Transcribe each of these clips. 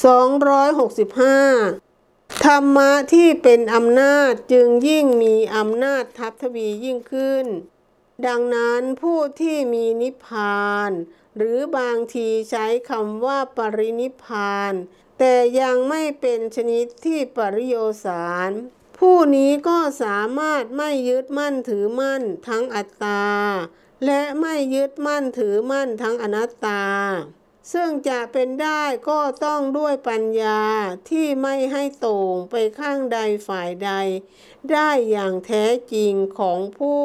265 ธรรมะที่เป็นอำนาจจึงยิ่งมีอำนาจทับทวียิ่งขึ้น ดังนั้นผู้ที่มีนิพพาน หรือบางทีใช้คำว่าปรินิพพาน แต่ยังไม่เป็นชนิดที่ปริโยสารผู้นี้ก็สามารถไม่ยึดมั่นถือมั่นทั้งอัตตา และไม่ยึดมั่นถือมั่นทั้งอนัตตา ซึ่งจะเป็นได้ก็ต้องด้วยปัญญาที่ไม่ให้โต่งไปข้างใดฝ่ายใด ได้อย่างแท้จริงของผู้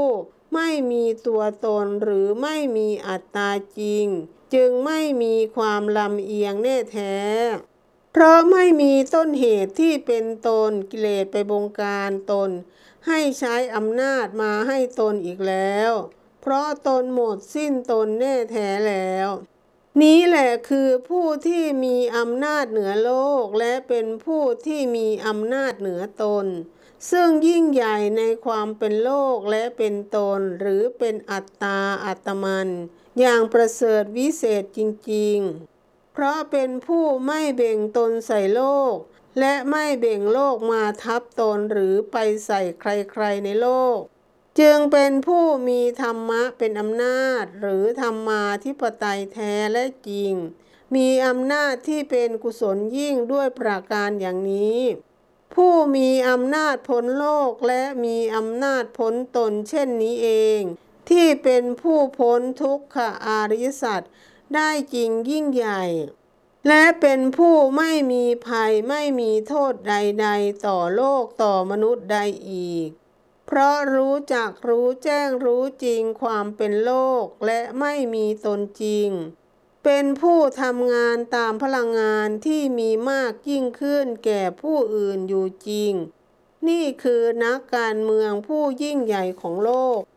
ไม่มีตัวตนหรือไม่มีอัตตาจริง จึงไม่มีความลำเอียงแน่แท้ เพราะไม่มีต้นเหตุที่เป็นตนกิเลสไปบงการตน ให้ใช้อำนาจมาให้ตนอีกแล้ว เพราะตนหมดสิ้นตนแน่แท้แล้ว นี้แหละคือผู้ที่มีอำนาจเหนือโลกและเป็นผู้ที่มีอำนาจเหนือตน ซึ่งยิ่งใหญ่ในความเป็นโลกและเป็นตนหรือเป็นอัตตาอัตมัน อย่างประเสริฐวิเศษจริง ๆ เพราะเป็นผู้ไม่เบ่งตนใส่โลก และไม่เบ่งโลกมาทับตนหรือไปใส่ใครๆในโลก จึงเป็นผู้มีธรรมะเป็นอำนาจ หรือธรรมาธิปไตยแท้และจริง มีอำนาจที่เป็นกุศลยิ่งด้วยประการอย่างนี้ ผู้มีอำนาจพ้นโลกและมีอำนาจพ้นตนเช่นนี้เอง ที่เป็นผู้พ้นทุกขอาริยสัจได้จริงยิ่งใหญ่ และเป็นผู้ไม่มีภัยไม่มีโทษใด ๆ ต่อโลกต่อมนุษย์ใดอีก เพราะรู้จักรู้แจ้งรู้จริงความเป็นโลกและไม่มีตนจริง เป็นผู้ทำงานตามพลังงานที่มีมากยิ่งขึ้นแก่ผู้อื่นอยู่จริง นี่คือนักการเมืองผู้ยิ่งใหญ่ของโลก